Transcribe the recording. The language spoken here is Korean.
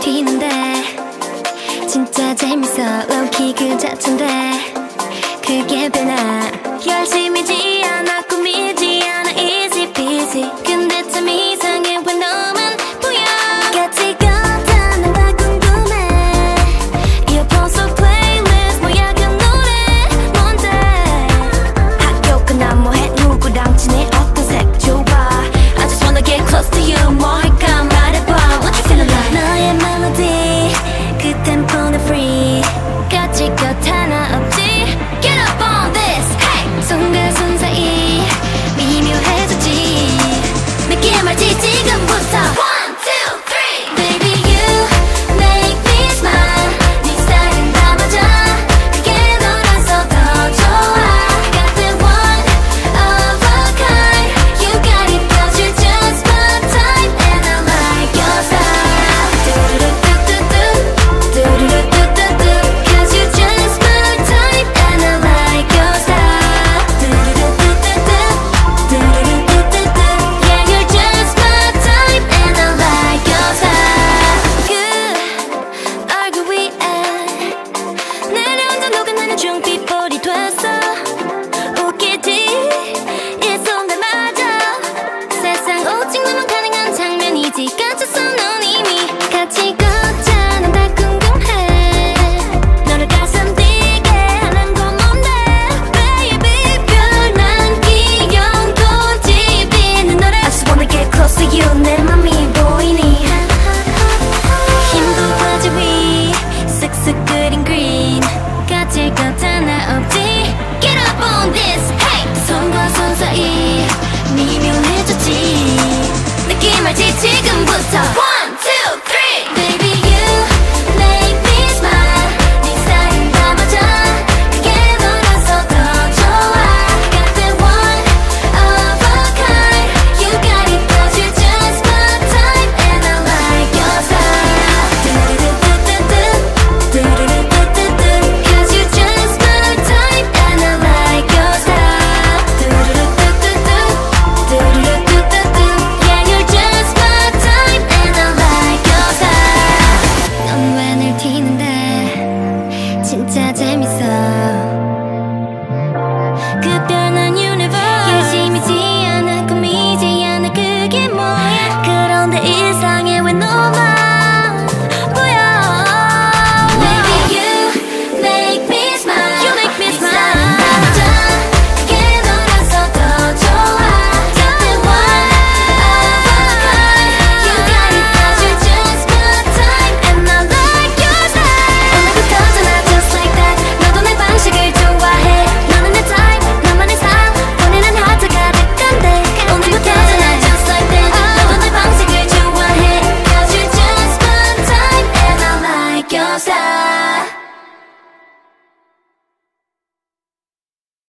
튀는데. 진짜 재밌어 로우키 그 자체인데. 그게 되나 열심이지 않아 꿈이 하나 없지? Get up on this hey! 손과 손 사이 미묘해졌지. 느낌 알지 지금부터.